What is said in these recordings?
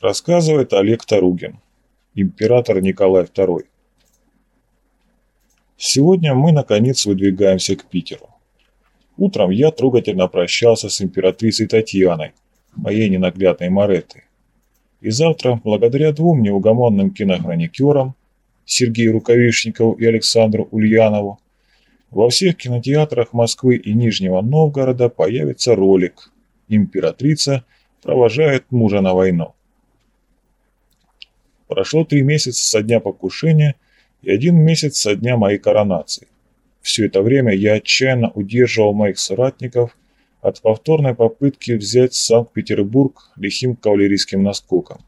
Рассказывает Олег Таругин, император Николай II. Сегодня мы, наконец, выдвигаемся к Питеру. Утром я трогательно прощался с императрицей Татьяной, моей ненаглядной Мореттой. И завтра, благодаря двум неугомонным кинохроникерам, Сергею Рукавишникову и Александру Ульянову, во всех кинотеатрах Москвы и Нижнего Новгорода появится ролик «Императрица провожает мужа на войну». Прошло три месяца со дня покушения и один месяц со дня моей коронации. Все это время я отчаянно удерживал моих соратников от повторной попытки взять Санкт-Петербург лихим кавалерийским наскоком.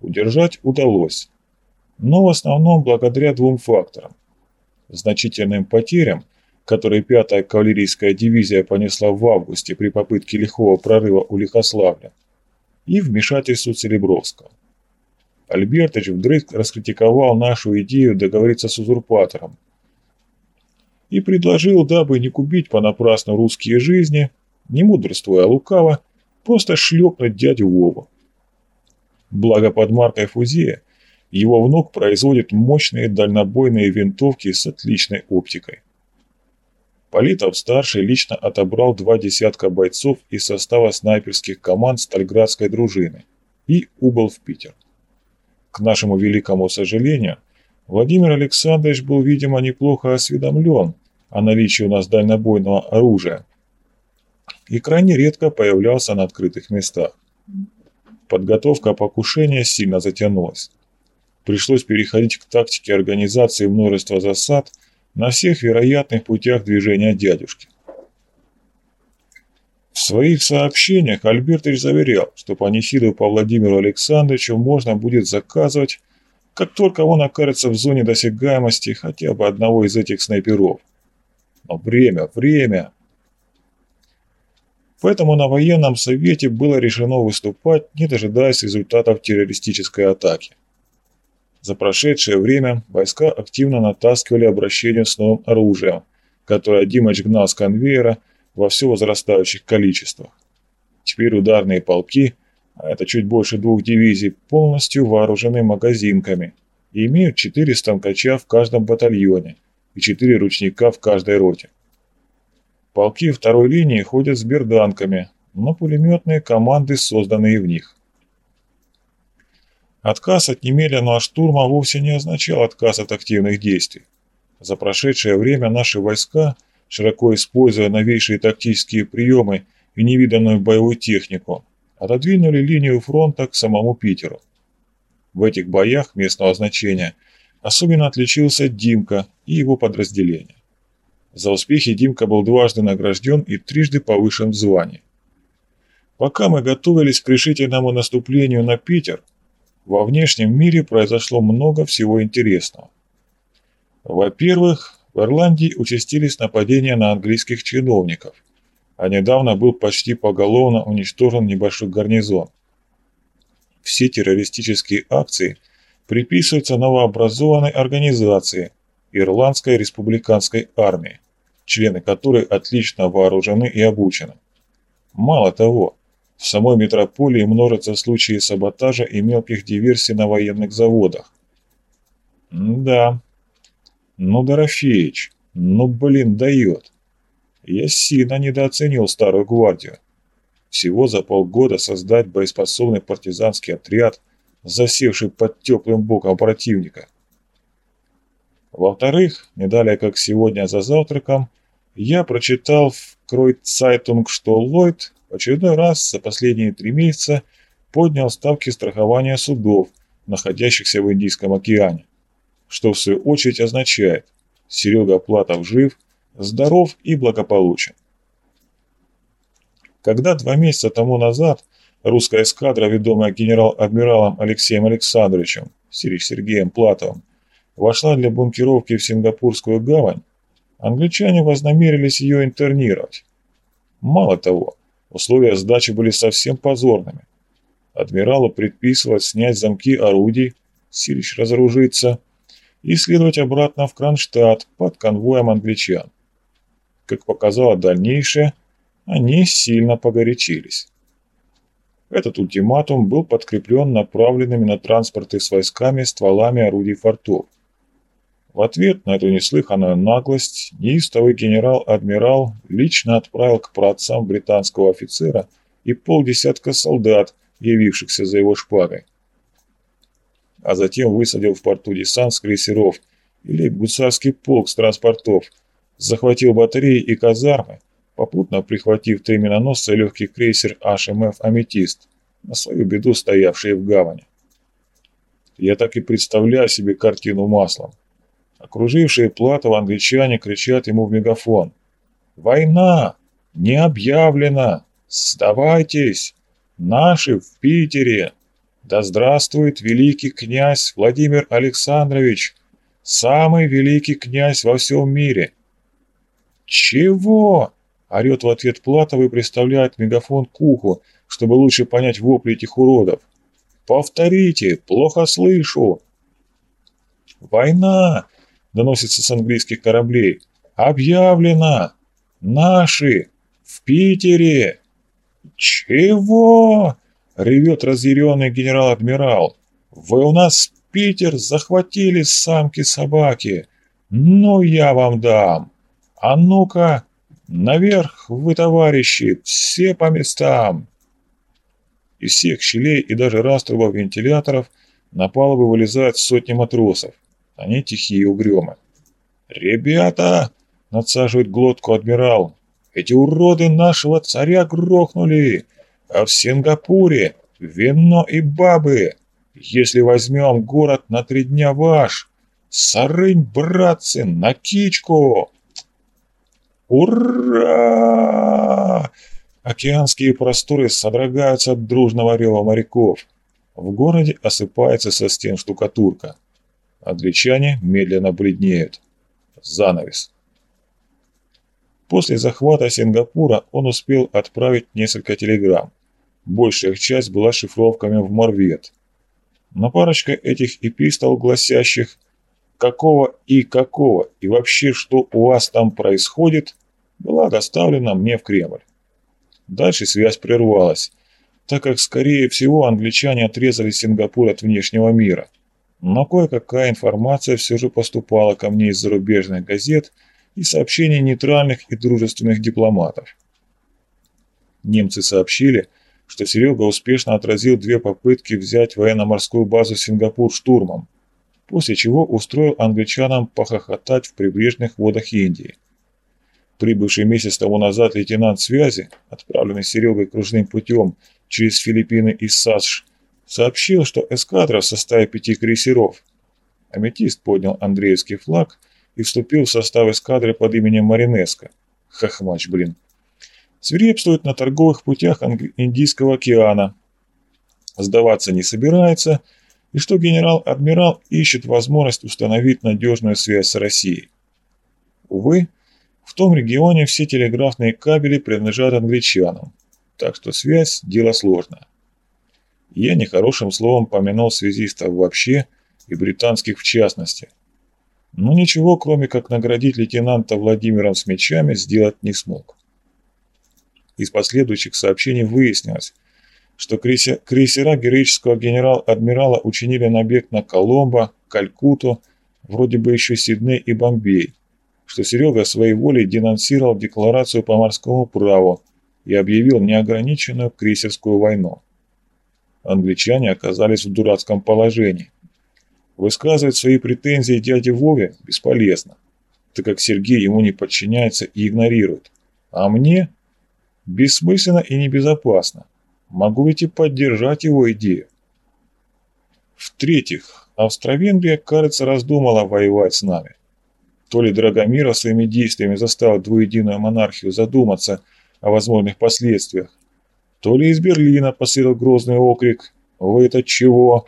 Удержать удалось, но в основном благодаря двум факторам. Значительным потерям, которые 5-я кавалерийская дивизия понесла в августе при попытке лихого прорыва у Лихославля, и вмешательству Целебровского. Альбертович вдрызг раскритиковал нашу идею договориться с узурпатором и предложил, дабы не купить понапрасну русские жизни, не мудрствуя лукаво, просто шлепнуть дядю Вову. Благо под маркой Фузея его внук производит мощные дальнобойные винтовки с отличной оптикой. Политов-старший лично отобрал два десятка бойцов из состава снайперских команд Стальградской дружины и убыл в Питер. К нашему великому сожалению, Владимир Александрович был, видимо, неплохо осведомлен о наличии у нас дальнобойного оружия и крайне редко появлялся на открытых местах. Подготовка покушения сильно затянулась. Пришлось переходить к тактике организации множества засад на всех вероятных путях движения дядюшки. В своих сообщениях Альбертович заверял, что панихиду по Владимиру Александровичу можно будет заказывать, как только он окажется в зоне досягаемости хотя бы одного из этих снайперов. Но время, время. Поэтому на военном совете было решено выступать, не дожидаясь результатов террористической атаки. За прошедшее время войска активно натаскивали обращение с новым оружием, которое Димыч гнал с конвейера – во все возрастающих количествах. Теперь ударные полки, а это чуть больше двух дивизий, полностью вооружены магазинками и имеют четыре станкача в каждом батальоне и четыре ручника в каждой роте. Полки второй линии ходят с берданками, но пулеметные команды созданы и в них. Отказ от немедленного штурма вовсе не означал отказ от активных действий. За прошедшее время наши войска – широко используя новейшие тактические приемы и невиданную боевую технику, отодвинули линию фронта к самому Питеру. В этих боях местного значения особенно отличился Димка и его подразделение. За успехи Димка был дважды награжден и трижды повышен в звании. Пока мы готовились к решительному наступлению на Питер, во внешнем мире произошло много всего интересного. Во-первых, в Ирландии участились нападения на английских чиновников, а недавно был почти поголовно уничтожен небольшой гарнизон. Все террористические акции приписываются новообразованной организации Ирландской республиканской армии, члены которой отлично вооружены и обучены. Мало того, в самой метрополии множатся случаи саботажа и мелких диверсий на военных заводах. М да, ну, Дорофеич, ну, блин, дает. Я сильно недооценил старую гвардию. Всего за полгода создать боеспособный партизанский отряд, засевший под теплым боком противника. Во-вторых, не далее как сегодня за завтраком, я прочитал в Кройцайтунг, что Ллойд в очередной раз за последние три месяца поднял ставки страхования судов, находящихся в Индийском океане что в свою очередь означает Серега Платов жив, здоров и благополучен. Когда два месяца тому назад русская эскадра, ведомая генерал-адмиралом Алексеем Александровичем, Сергеем Платовым, вошла для бункеровки в Сингапурскую гавань, англичане вознамерились ее интернировать. Мало того, условия сдачи были совсем позорными. Адмиралу предписывалось снять замки орудий, Сирич разоружиться, и следовать обратно в Кронштадт под конвоем англичан. Как показало дальнейшее, они сильно погорячились. Этот ультиматум был подкреплен направленными на транспорты с войсками стволами орудий фортов. В ответ на эту неслыханную наглость неистовый генерал-адмирал лично отправил к праотцам британского офицера и полдесятка солдат, явившихся за его шпагой. А затем высадил в порту десант с крейсеров или гусарский полк с транспортов, захватил батареи и казармы, попутно прихватив три миноносца и легкий крейсер HMF «Аметист», на свою беду стоявшие в гавани. Я так и представляю себе картину маслом. Окружившие Платова англичане кричат ему в мегафон. «Война! Не объявлена! Сдавайтесь! Наши в Питере! Да здравствует великий князь Владимир Александрович! Самый великий князь во всем мире!» «Чего?» Орет в ответ Платов и приставляет мегафон к уху, чтобы лучше понять вопли этих уродов. «Повторите! Плохо слышу!» «Война!» — доносится с английских кораблей. «Объявлено! Наши! В Питере!» «Чего?» — ревет разъяренный генерал-адмирал. «Вы у нас Питер захватили самки-собаки! Ну, я вам дам! А ну-ка, «Наверх вы, товарищи! Все по местам!» Из всех щелей и даже раструбов вентиляторов на палубы вылезают сотни матросов. Они тихие угрюмы. «Ребята!» — надсаживает глотку адмирал. «Эти уроды нашего царя грохнули! А в Сингапуре вино и бабы! Если возьмем город на три дня ваш! Сарынь, братцы, на кичку!» «Ура!» Океанские просторы содрогаются от дружного рева моряков. В городе осыпается со стен штукатурка. Англичане медленно бледнеют. Занавес. После захвата Сингапура он успел отправить несколько телеграмм. Большая их часть была шифровками в Морвет. Но парочка этих эпистол, гласящих «какого и какого, и вообще что у вас там происходит», была доставлена мне в Кремль. Дальше связь прервалась, так как, скорее всего, англичане отрезали Сингапур от внешнего мира. Но кое-какая информация все же поступала ко мне из зарубежных газет и сообщений нейтральных и дружественных дипломатов. Немцы сообщили, что Серега успешно отразил две попытки взять военно-морскую базу Сингапур штурмом, после чего устроил англичанам похохотать в прибрежных водах Индии. Прибывший месяц тому назад лейтенант связи, отправленный Серегой кружным путем через Филиппины и САСШ, сообщил, что эскадра в составе пяти крейсеров. Аметист поднял Андреевский флаг и вступил в состав эскадры под именем Маринеско. Хохмач, блин. Свирепствует на торговых путях Индийского океана. Сдаваться не собирается, и что генерал-адмирал ищет возможность установить надежную связь с Россией. Увы, в том регионе все телеграфные кабели принадлежат англичанам, так что связь – дело сложное. Я нехорошим словом помянул связистов вообще и британских в частности. Но ничего, кроме как наградить лейтенанта Владимиром с мечами, сделать не смог. Из последующих сообщений выяснилось, что крейсера героического генерал-адмирала учинили набег на Коломбо, Калькуту, вроде бы еще Сидней и Бомбей, что Серега своей волей денонсировал декларацию по морскому праву и объявил неограниченную крейсерскую войну. Англичане оказались в дурацком положении. Высказывать свои претензии дяде Вове бесполезно, так как Сергей ему не подчиняется и игнорирует. А мне бессмысленно и небезопасно. Могу ведь и поддержать его идею. В-третьих, Австро-Венгрия, кажется, раздумала воевать с нами. То ли Драгомира своими действиями заставил двуединую монархию задуматься о возможных последствиях, то ли из Берлина посылал грозный окрик «Вы это чего?».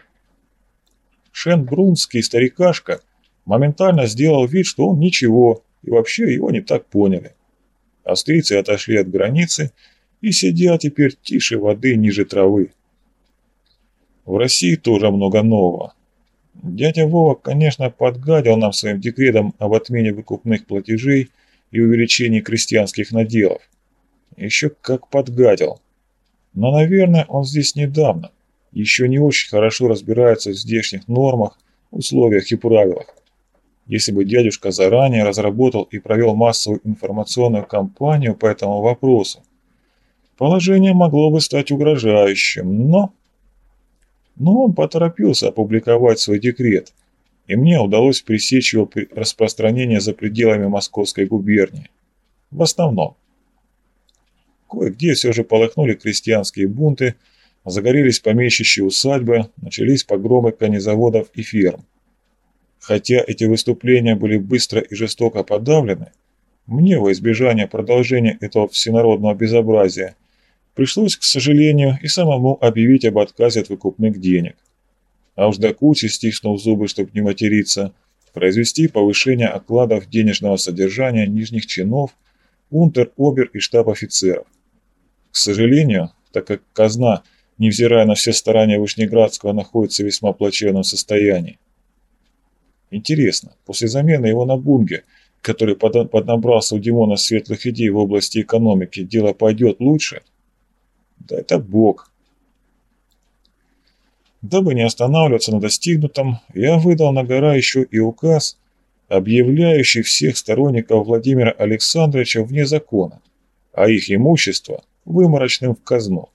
Шенбрунский старикашка моментально сделал вид, что он ничего, и вообще его не так поняли. Австрийцы отошли от границы и сидят теперь тише воды ниже травы. В России тоже много нового. Дядя Вова, конечно, подгадил нам своим декретом об отмене выкупных платежей и увеличении крестьянских наделов. Еще как подгадил. Но, наверное, он здесь недавно, еще не очень хорошо разбирается в здешних нормах, условиях и правилах. Если бы дядюшка заранее разработал и провел массовую информационную кампанию по этому вопросу, положение могло бы стать угрожающим, но... Но он поторопился опубликовать свой декрет, и мне удалось пресечь его распространение за пределами Московской губернии. В основном. Кое-где все же полыхнули крестьянские бунты, загорелись помещичьи усадьбы, начались погромы конезаводов и ферм. Хотя эти выступления были быстро и жестоко подавлены, мне во избежание продолжения этого всенародного безобразия пришлось, к сожалению, и самому объявить об отказе от выкупных денег. А уж до кучи, стиснув зубы, чтобы не материться, произвести повышение окладов денежного содержания нижних чинов, унтер, обер и штаб-офицеров. К сожалению, так как казна, невзирая на все старания Вышнеградского, находится в весьма плачевном состоянии, Интересно, после замены его на Бунге, который поднабрался у Димона светлых идей в области экономики, дело пойдет лучше? Да это бог. Дабы не останавливаться на достигнутом, я выдал на гора еще и указ, объявляющий всех сторонников Владимира Александровича вне закона, а их имущество выморочным в казну.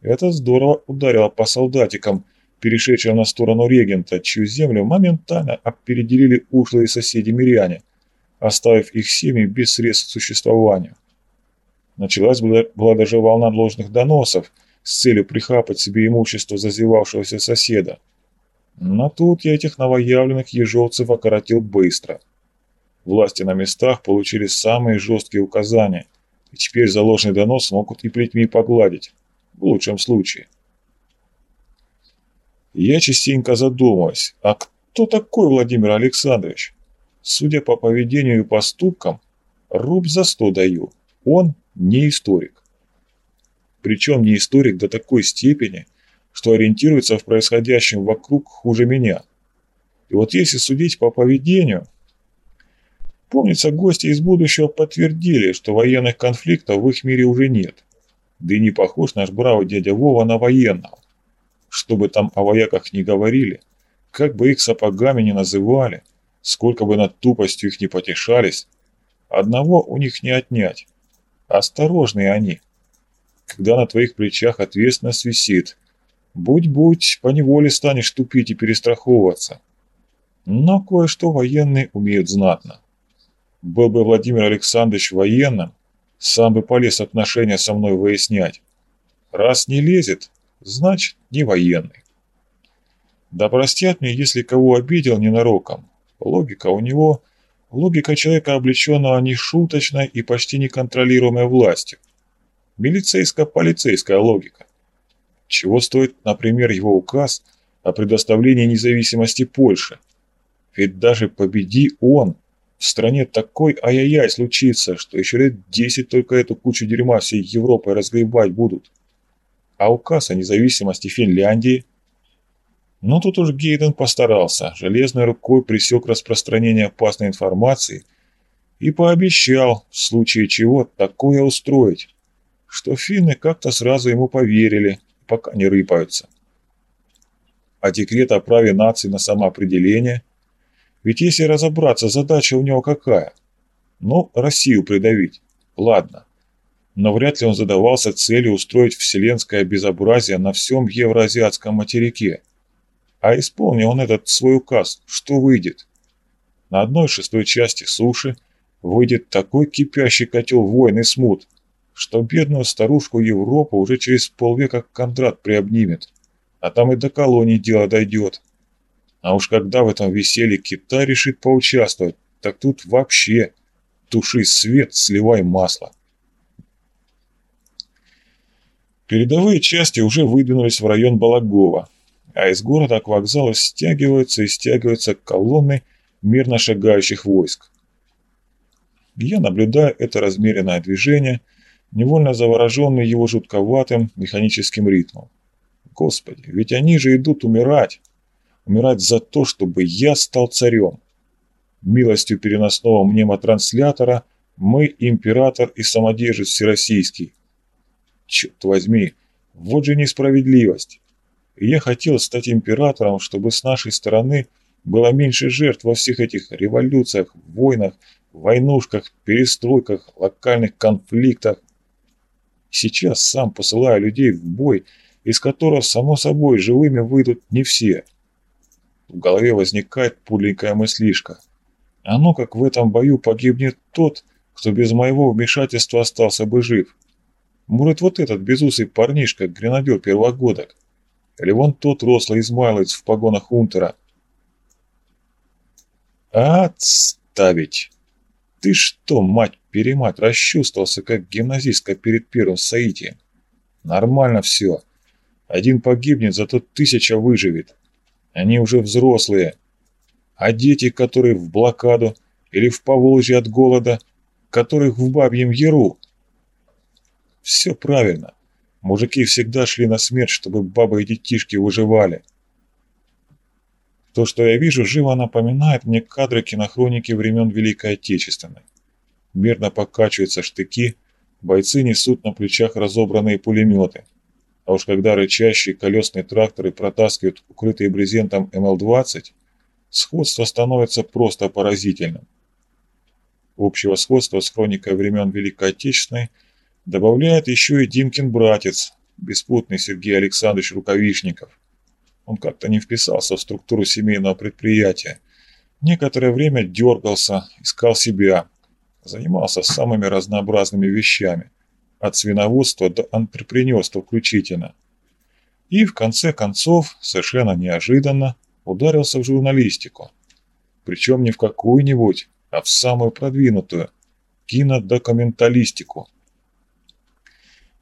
Это здорово ударило по солдатикам, перешедшим на сторону регента, чью землю моментально опеределили ушлые соседи-миряне, оставив их семьи без средств к существованию. Началась была, была даже волна ложных доносов с целью прихапать себе имущество зазевавшегося соседа. Но тут я этих новоявленных ежовцев окоротил быстро. Власти на местах получили самые жесткие указания, и теперь за донос могут и плетьми погладить, в лучшем случае. Я частенько задумываюсь, а кто такой Владимир Александрович? Судя по поведению и поступкам, руб за сто даю. Он не историк. Причем не историк до такой степени, что ориентируется в происходящем вокруг хуже меня. И вот если судить по поведению... Помнится, гости из будущего подтвердили, что военных конфликтов в их мире уже нет. Да и не похож наш бравый дядя Вова на военного. Что бы там о вояках не говорили, как бы их сапогами не называли, сколько бы над тупостью их не потешались, одного у них не отнять. Осторожные они. Когда на твоих плечах ответственность висит, будь-будь, поневоле станешь тупить и перестраховываться. Но кое-что военные умеют знатно. Был бы Владимир Александрович военным, сам бы полез отношения со мной выяснять. Раз не лезет, значит, не военный. Да простят мне, если кого обидел ненароком. Логика у него, логика человека, облеченного нешуточной и почти неконтролируемой властью. Милицейско-полицейская логика. Чего стоит, например, его указ о предоставлении независимости Польши? Ведь даже победи он, в стране такой ай-яй-яй случится, что еще лет десять только эту кучу дерьма всей Европой разгребать будут а указ о независимости Финляндии. Но тут уж Гейден постарался, железной рукой пресек распространение опасной информации и пообещал, в случае чего, такое устроить, что финны как-то сразу ему поверили, пока не рыпаются. А декрет о праве нации на самоопределение, ведь если разобраться, задача у него какая? Ну, Россию придавить, ладно но вряд ли он задавался целью устроить вселенское безобразие на всем евроазиатском материке. А исполнил он этот свой указ, что выйдет? На одной шестой части суши выйдет такой кипящий котел войн и смут, что бедную старушку Европу уже через полвека Кондрат приобнимет, а там и до колонии дело дойдет. А уж когда в этом веселье Китай решит поучаствовать, так тут вообще туши свет, сливай масло. Передовые части уже выдвинулись в район Балагова, а из города к вокзалу стягиваются и стягиваются колонны мирно шагающих войск. Я наблюдаю это размеренное движение, невольно завороженный его жутковатым механическим ритмом. Господи, ведь они же идут умирать. Умирать за то, чтобы я стал царем. Милостью переносного мнемотранслятора мы император и самодержец всероссийский. Черт возьми, Вот же несправедливость. Я хотел стать императором, чтобы с нашей стороны было меньше жертв во всех этих революциях, войнах, войнушках, перестройках, локальных конфликтах. Сейчас сам посылаю людей в бой, из которого, само собой, живыми выйдут не все. В голове возникает пуленькая мыслишка. А ну как в этом бою погибнет тот, кто без моего вмешательства остался бы жив. Может, вот этот безусый парнишка, гренадер первогодок. Или вон тот рослый измайловец в погонах унтера. Отставить! Ты что, мать-перемать, расчувствовался, как гимназистка перед первым соитием? Нормально все. Один погибнет, зато тысяча выживет. Они уже взрослые. А дети, которые в блокаду или в Поволжье от голода, которых в Бабьем Яру. Все правильно. Мужики всегда шли на смерть, чтобы бабы и детишки выживали. То, что я вижу, живо напоминает мне кадры кинохроники времен Великой Отечественной. Мирно покачиваются штыки, бойцы несут на плечах разобранные пулеметы. А уж когда рычащие колесные тракторы протаскивают укрытые брезентом МЛ-20, сходство становится просто поразительным. Общего сходства с хроникой времен Великой Отечественной добавляет еще и Димкин братец, беспутный Сергей Александрович Рукавишников. Он как-то не вписался в структуру семейного предприятия. Некоторое время дергался, искал себя, занимался самыми разнообразными вещами от свиноводства до антрепренерства включительно. И в конце концов, совершенно неожиданно, ударился в журналистику. Причем не в какую-нибудь, а в самую продвинутую – кинодокументалистику.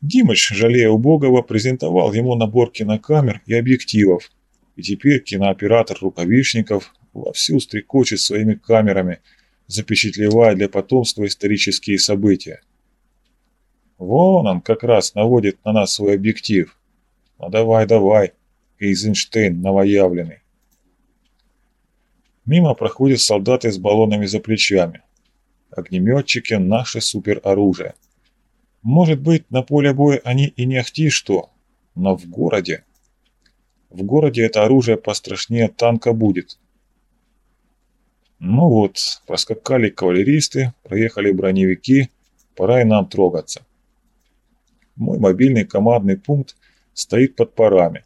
Димыч, жалея убогого, презентовал ему набор кинокамер и объективов, и теперь кинооператор Рукавишников вовсю стрекочет своими камерами, запечатлевая для потомства исторические события. Вон он как раз наводит на нас свой объектив. Ну давай, давай, Эйзенштейн новоявленный. Мимо проходят солдаты с баллонами за плечами. Огнеметчики – наше супероружие. Может быть, на поле боя они и не ахти что, но в городе... В городе это оружие пострашнее танка будет. Ну вот, проскакали кавалеристы, проехали броневики, пора и нам трогаться. Мой мобильный командный пункт стоит под парами.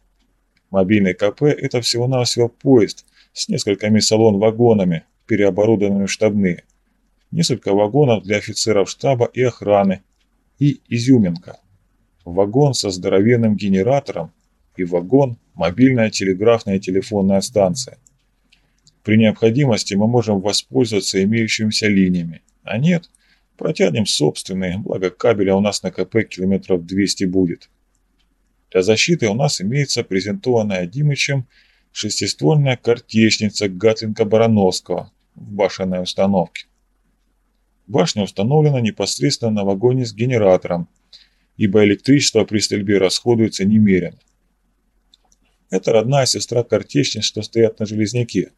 Мобильный КП – это всего-навсего поезд с несколькими салон-вагонами, переоборудованными в штабные. Несколько вагонов для офицеров штаба и охраны. И изюминка. Вагон со здоровенным генератором и вагон – мобильная телеграфная телефонная станция. При необходимости мы можем воспользоваться имеющимися линиями, а нет – Протянем собственные, благо кабеля у нас на КП километров 200 будет. Для защиты у нас имеется презентованная Димычем шестиствольная картечница Гатлинка-Барановского в башенной установке. Башня установлена непосредственно на вагоне с генератором, ибо электричество при стрельбе расходуется немерено. Это родная сестра картечниц, что стоят на железняке.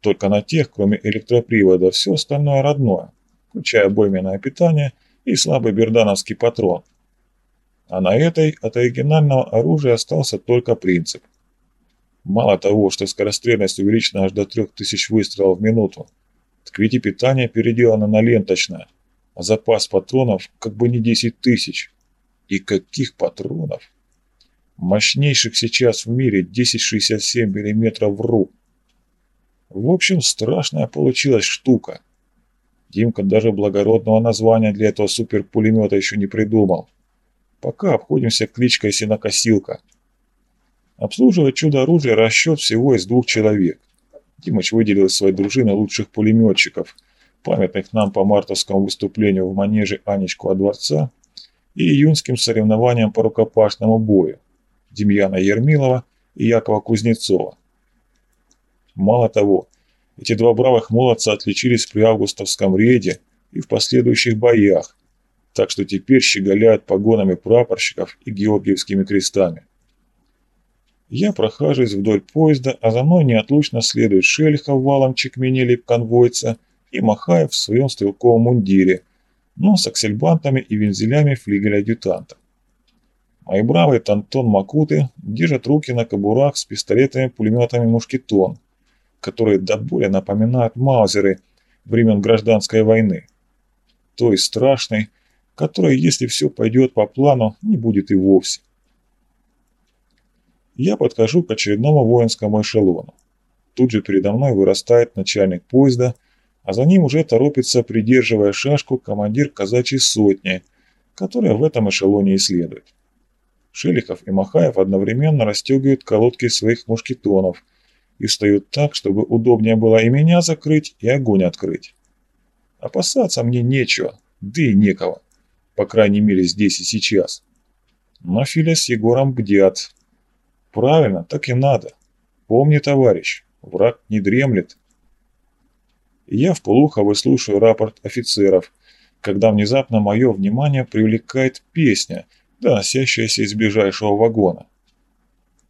Только на тех, кроме электропривода, все остальное родное включая бойменное питание и слабый бердановский патрон. А на этой от оригинального оружия остался только принцип. Мало того, что скорострельность увеличена аж до 3000 выстрелов в минуту, так ведь и питание переделано на ленточное, а запас патронов как бы не 10 тысяч. И каких патронов? Мощнейших сейчас в мире 10,67 мм в ру. В общем, страшная получилась штука. Димка даже благородного названия для этого суперпулемета еще не придумал. Пока обходимся кличкой Синокосилка. Обслуживать чудо-оружие расчет всего из двух человек. Димыч выделил из своей дружины лучших пулеметчиков, памятных нам по мартовскому выступлению в манеже Анечку от дворца и июньским соревнованиям по рукопашному бою Демьяна Ермилова и Якова Кузнецова. Мало того, эти два бравых молодца отличились при августовском рейде и в последующих боях, так что теперь щеголяют погонами прапорщиков и георгиевскими крестами. Я прохаживаюсь вдоль поезда, а за мной неотлучно следует Шелихов валом чекменели конвойца и Махаев в своем стрелковом мундире, но с аксельбантами и вензелями флигеля-адъютанта. Мои бравые Тантон Макуты держат руки на кобурах с пистолетами-пулеметами «Мушкетон», которые до боли напоминают маузеры времен гражданской войны. Той страшной, которой, если все пойдет по плану, не будет и вовсе. Я подхожу к очередному воинскому эшелону. Тут же передо мной вырастает начальник поезда, а за ним уже торопится, придерживая шашку, командир казачьей сотни, которая в этом эшелоне и следует. Шелихов и Махаев одновременно расстегивают колодки своих мушкетонов и встают так, чтобы удобнее было и меня закрыть, и огонь открыть. Опасаться мне нечего, да и некого, по крайней мере здесь и сейчас. Но Филя с Егором бдят. Правильно, так и надо. Помни, товарищ, Враг не дремлет. Я вполуха выслушаю рапорт офицеров, когда внезапно мое внимание привлекает песня, доносящаяся из ближайшего вагона.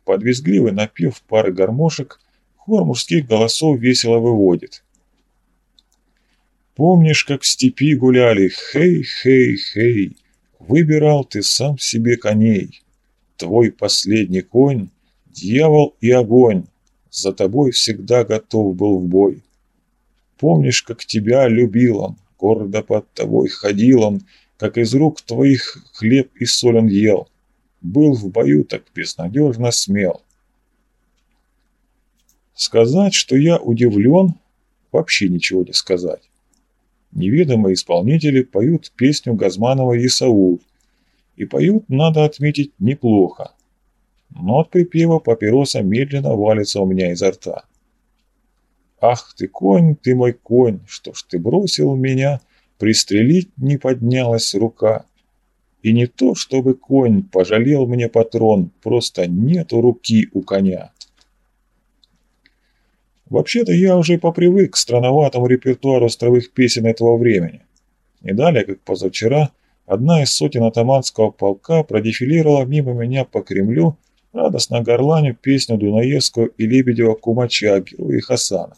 Под напев пары гармошек хор мужских голосов весело выводит. Помнишь, как в степи гуляли, хей, хей, хей, выбирал ты сам себе коней. Твой последний конь — дьявол и огонь, за тобой всегда готов был в бой. Помнишь, как тебя любил он, гордо под тобой ходил он, как из рук твоих хлеб и соль он ел. Был в бою так безнадежно смел. Сказать, что я удивлен, вообще ничего не сказать. Неведомые исполнители поют песню Газманова «Исаул», и поют, надо отметить, неплохо но от припева папироса медленно валится у меня изо рта. «Ах ты, конь, ты мой конь, что ж ты бросил меня, пристрелить не поднялась рука. И не то, чтобы конь пожалел мне патрон, просто нету руки у коня». Вообще-то я уже попривык к странноватому репертуару островых песен этого времени. Не далее, как позавчера, одна из сотен атаманского полка продефилировала мимо меня по Кремлю радостно горланю песню Дунаевского и Лебедева Кумача герои Хасана,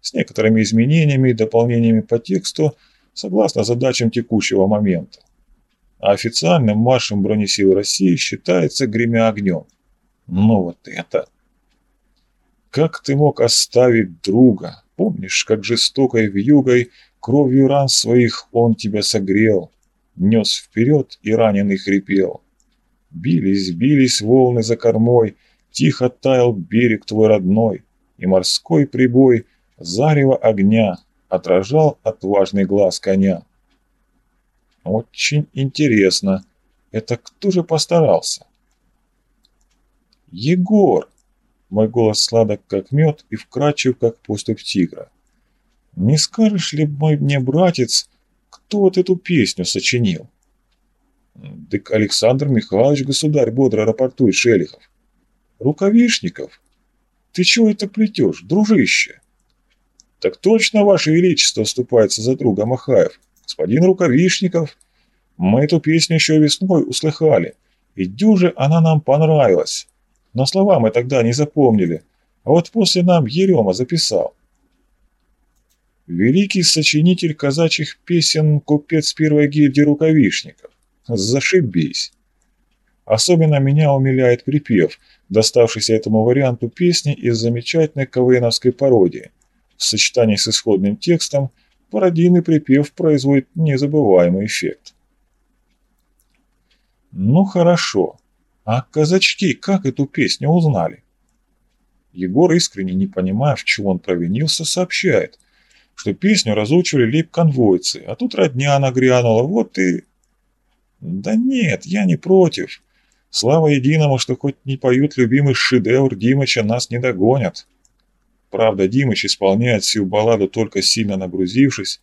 с некоторыми изменениями и дополнениями по тексту согласно задачам текущего момента. А официальным маршем бронесил России считается «Гремя огнем». Но вот это... Как ты мог оставить друга? Помнишь, как жестокой вьюгой кровью ран своих он тебя согрел, нес вперед и раненый хрипел. Бились, бились волны за кормой, Тихо таял берег твой родной, И морской прибой зарево огня Отражал отважный глаз коня. Очень интересно. Это кто же постарался? Егор! Мой голос сладок, как мед, и вкрадчив, как поступь тигра. Не скажешь ли, мой мне братец, кто вот эту песню сочинил? Так Александр Михайлович, государь, бодро рапортует Шелихов. Рукавишников? Ты чего это плетешь, дружище? Так точно, Ваше Величество, вступается за друга Махаев. Господин Рукавишников, мы эту песню еще весной услыхали, и дюже она нам понравилась. Но слова мы тогда не запомнили, а вот после нам Ерема записал. Великий сочинитель казачьих песен, купец первой гильдии рукавишников. Зашибись. Особенно меня умиляет припев, доставшийся этому варианту песни из замечательной КВНовской пародии. В сочетании с исходным текстом пародийный припев производит незабываемый эффект. Ну хорошо, а казачки как эту песню узнали? Егор, искренне не понимая, в чем он провинился, сообщает, что песню разучивали лейб-конвойцы, а тут родня нагрянула, вот и... Да нет, я не против. Слава единому, что хоть не поют любимый шедевр Димыча, нас не догонят. Правда, Димыч исполняет всю балладу только сильно нагрузившись,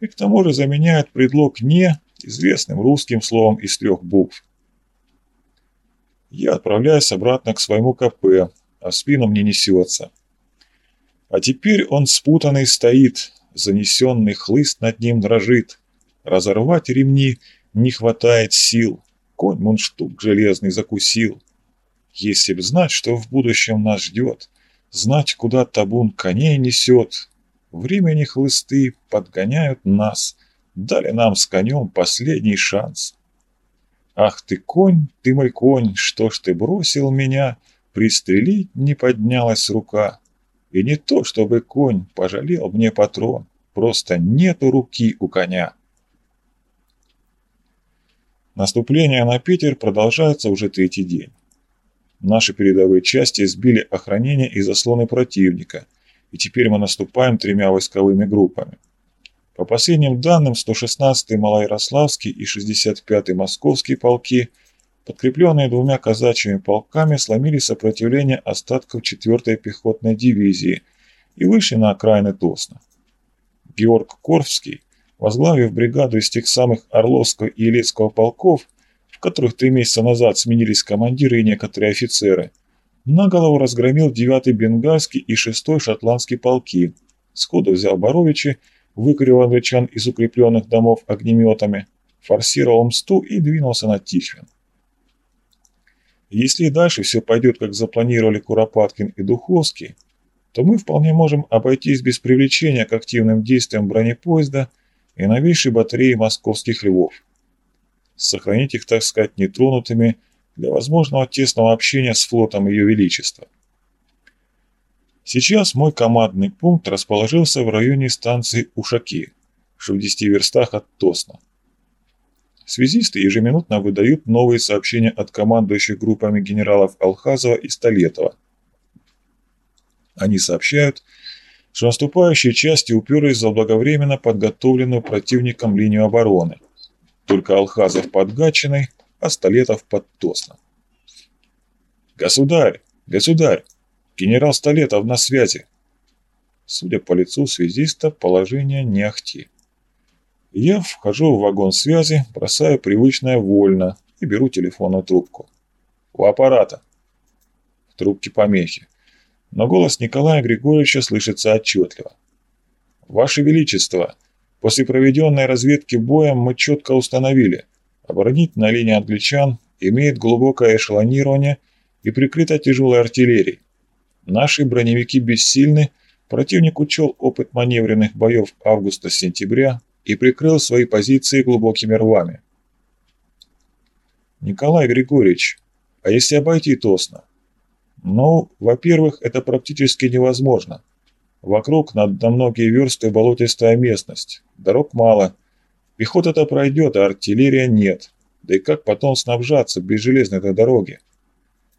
и к тому же заменяет предлог «не» известным русским словом из трех букв. Я отправляюсь обратно к своему КП, а спину мне несется. А теперь он спутанный стоит, занесенный хлыст над ним дрожит. Разорвать ремни — не хватает сил, конь мундштук железный закусил. Если б знать, что в будущем нас ждет, знать, куда табун коней несет, времени хлысты подгоняют нас, дали нам с конем последний шанс. Ах ты конь, ты мой конь, что ж ты бросил меня, Пристрелить не поднялась рука. И не то, чтобы конь пожалел мне патрон, Просто нету руки у коня. Наступление на Питер продолжается уже третий день. Наши передовые части сбили охранение и заслоны противника, и теперь мы наступаем тремя войсковыми группами. По последним данным, 116-й Малоярославский и 65-й Московский полки, подкрепленные двумя казачьими полками, сломили сопротивление остатков 4-й пехотной дивизии и вышли на окраины Тосна. Георг Корфский, возглавив бригаду из тех самых Орловского и Елецкого полков, в которых три месяца назад сменились командиры и некоторые офицеры, на голову разгромил 9-й Бенгальский и 6-й Шотландский полки, сходу взял Боровичи выкурил англичан из укрепленных домов огнеметами, форсировал мсту и двинулся на Тихвин. Если и дальше все пойдет, как запланировали Куропаткин и Духовский, то мы вполне можем обойтись без привлечения к активным действиям бронепоезда и новейшей батареи московских львов. Сохранить их, так сказать, нетронутыми для возможного тесного общения с флотом Ее Величества. Сейчас мой командный пункт расположился в районе станции Ушаки, в 60 верстах от Тосна. Связисты ежеминутно выдают новые сообщения от командующих группами генералов Алхазова и Столетова. Они сообщают, что наступающие части уперлись за благовременно подготовленную противником линию обороны. Только Алхазов под Гатчиной, а Столетов под Тосном. «Государь! Государь! Генерал Столетов на связи. Судя по лицу связиста, положение не ахти. Я вхожу в вагон связи, бросаю привычное «вольно» и беру телефонную трубку. У аппарата. В трубке помехи. Но голос Николая Григорьевича слышится отчетливо. «Ваше Величество, после проведенной разведки боем мы четко установили, оборонительная линия англичан имеет глубокое эшелонирование и прикрыта тяжелой артиллерией. Наши броневики бессильны, противник учел опыт маневренных боев августа-сентября и прикрыл свои позиции глубокими рвами. Николай Григорьевич, а если обойти Тосно? Ну, во-первых, это практически невозможно. Вокруг на, многие версты болотистая местность, дорог мало. Пехота-то пройдет, а артиллерия нет. Да и как потом снабжаться без железной дороги?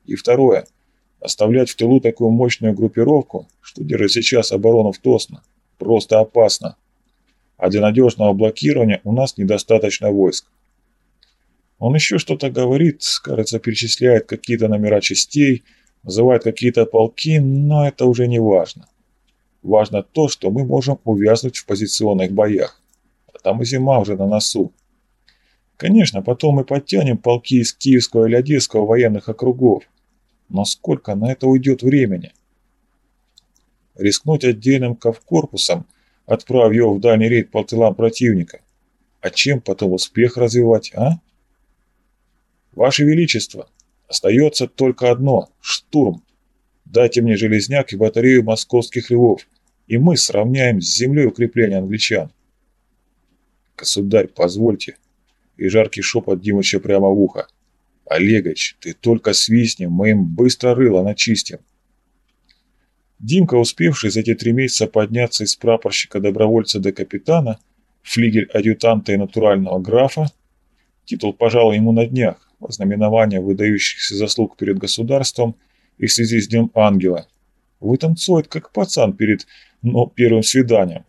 И второе – Оставлять в тылу такую мощную группировку, что держит сейчас оборону в Тосно, просто опасно. А для надежного блокирования у нас недостаточно войск. Он еще что-то говорит, кажется, перечисляет какие-то номера частей, называет какие-то полки, но это уже не важно. Важно то, что мы можем увязнуть в позиционных боях. А там и зима уже на носу. Конечно, потом мы подтянем полки из Киевского или Одесского военных округов, но сколько на это уйдет времени? Рискнуть отдельным ковкорпусом, отправив его в дальний рейд по тылам противника. А чем потом успех развивать, а? Ваше Величество, остается только одно – штурм. Дайте мне железняк и батарею московских львов, и мы сравняем с землей укрепления англичан. Государь, позвольте. И жаркий шепот Димыча прямо в ухо. Олегович, ты только свистни, мы им быстро рыло начистим. Димка, успевший за эти три месяца подняться из прапорщика-добровольца до капитана, флигель адъютанта и натурального графа, титул пожалуй ему на днях, вознаменование выдающихся заслуг перед государством и в связи с Днем Ангела, вытанцует, как пацан перед но, первым свиданием.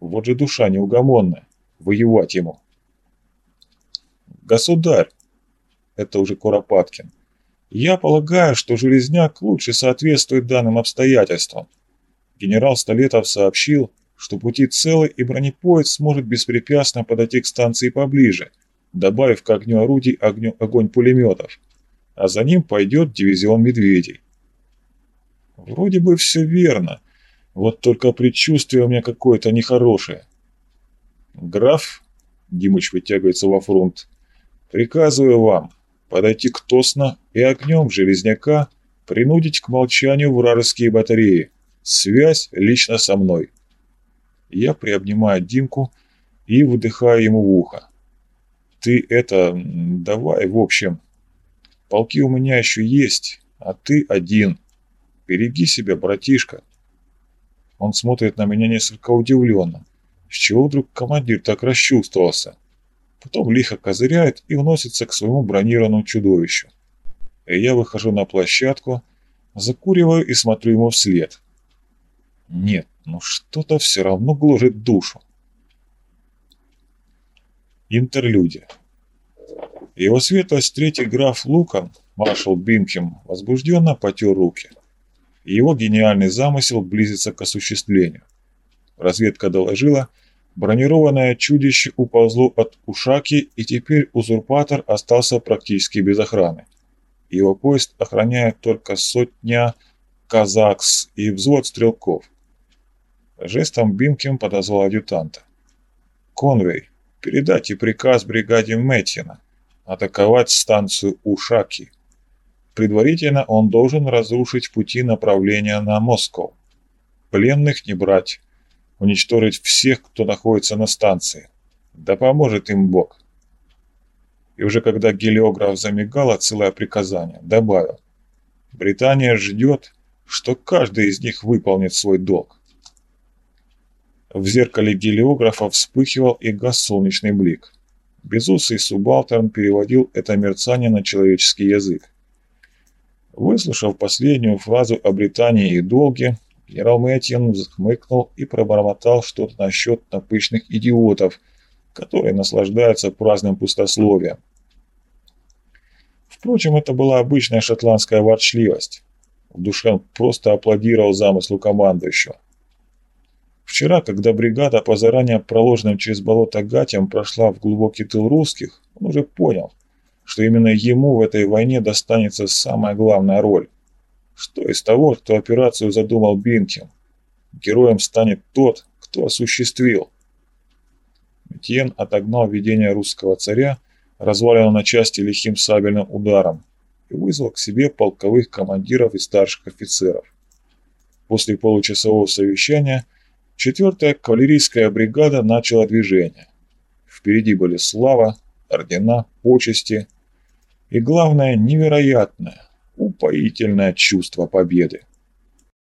Вот же душа неугомонная, воевать ему. «Государь!» это уже Куропаткин. Я полагаю, что Железняк лучше соответствует данным обстоятельствам. Генерал Столетов сообщил, что пути целы и бронепоезд сможет беспрепятственно подойти к станции поближе, добавив к огню орудий огню, огонь пулеметов, а за ним пойдет дивизион «Медведей». Вроде бы все верно, вот только предчувствие у меня какое-то нехорошее. «Граф», — Димыч вытягивается во фронт, — «приказываю вам, подойти к Тосно и огнем Железняка принудить к молчанию вражеские батареи. Связь лично со мной. Я приобнимаю Димку и выдыхаю ему в ухо. Ты это... давай, в общем... Полки у меня еще есть, а ты один. Береги себя, братишка. Он смотрит на меня несколько удивленно. С чего вдруг командир так расчувствовался? Потом лихо козыряет и уносится к своему бронированному чудовищу. И я выхожу на площадку, закуриваю и смотрю ему вслед. Нет, ну что-то все равно гложет душу. Интерлюдия. Его светлость третий граф Лукан, маршал Бинкем, возбужденно потер руки. Его гениальный замысел близится к осуществлению. Разведка доложила, бронированное чудище уползло от Ушаки, и теперь узурпатор остался практически без охраны. Его поезд охраняет только сотня казакс и взвод стрелков. Жестом Бинкем подозвал адъютанта. «Конвей, передайте приказ бригаде Мэттина атаковать станцию Ушаки. Предварительно он должен разрушить пути направления на Москву. Пленных не брать. Уничтожить всех, кто находится на станции. Да поможет им Бог. И уже когда гелиограф замигал, отсылая приказание, добавил. Британия ждет, что каждый из них выполнит свой долг. В зеркале гелиографа вспыхивал и газ солнечный блик. Безусый субалтерн переводил это мерцание на человеческий язык. Выслушав последнюю фразу о Британии и долге, генерал Мэтьен взхмыкнул и пробормотал что-то насчет напыщенных идиотов, которые наслаждаются праздным пустословием. Впрочем, это была обычная шотландская ворчливость. В душе он просто аплодировал замыслу командующего. Вчера, когда бригада по заранее проложенным через болото гатям прошла в глубокий тыл русских, он уже понял, что именно ему в этой войне достанется самая главная роль. Что из того, что операцию задумал Бинкин? Героем станет тот, кто осуществил. Метьен отогнал видение русского царя, развалил на части лихим сабельным ударом, и вызвал к себе полковых командиров и старших офицеров. После получасового совещания Четвертая кавалерийская бригада начала движение. Впереди были слава, ордена, почести и, главное, невероятное, упоительное чувство победы.